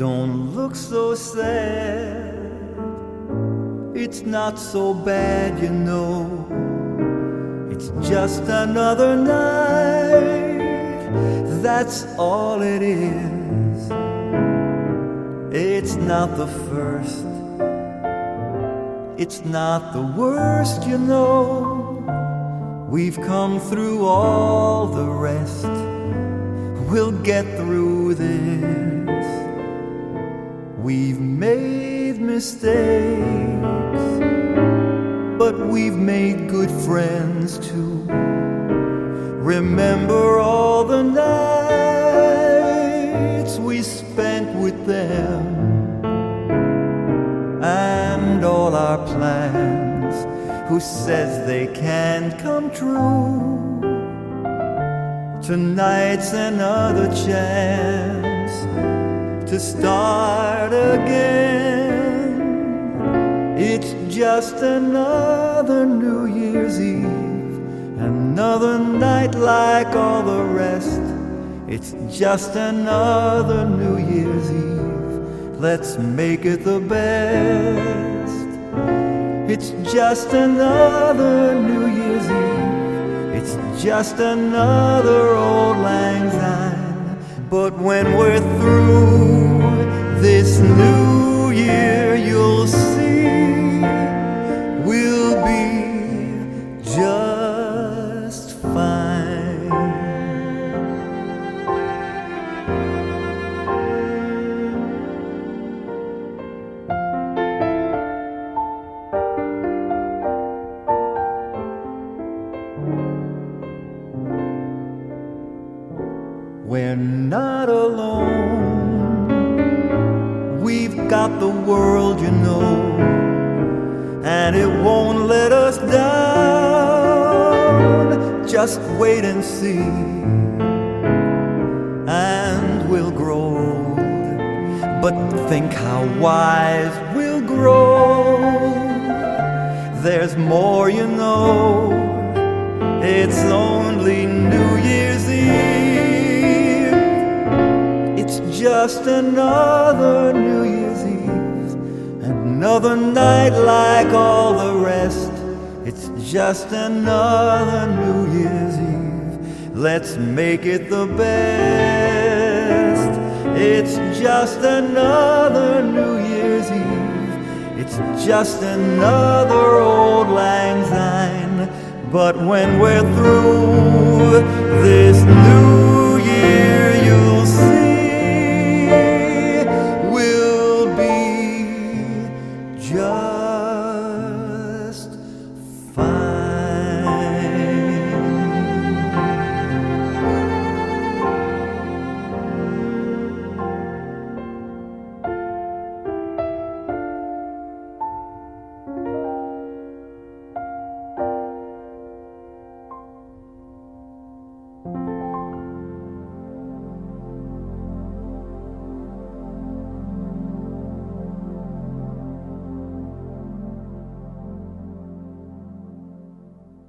Don't look so sad. It's not so bad, you know. It's just another night. That's all it is. It's not the first. It's not the worst, you know. We've come through all the rest. We'll get through this. We've made mistakes, but we've made good friends too. Remember all the nights we spent with them and all our plans. Who says they can't come true? Tonight's another chance to start again. It's just another New Year's Eve, another night like all the rest. It's just another New Year's Eve. Let's make it the best. It's just another New Year's Eve. It's just another auld lang syne. But when we're through this new year, you'll see We're not alone. We've got the world, you know, and it won't let us down. Just wait and see, and we'll grow old. But think how wise we'll grow. There's more, you know. It's only New Year's Eve. Just another New Year's Eve. Another night like all the rest. It's just another New Year's Eve. Let's make it the best. It's just another New Year's Eve. It's just another auld lang syne. But when we're through just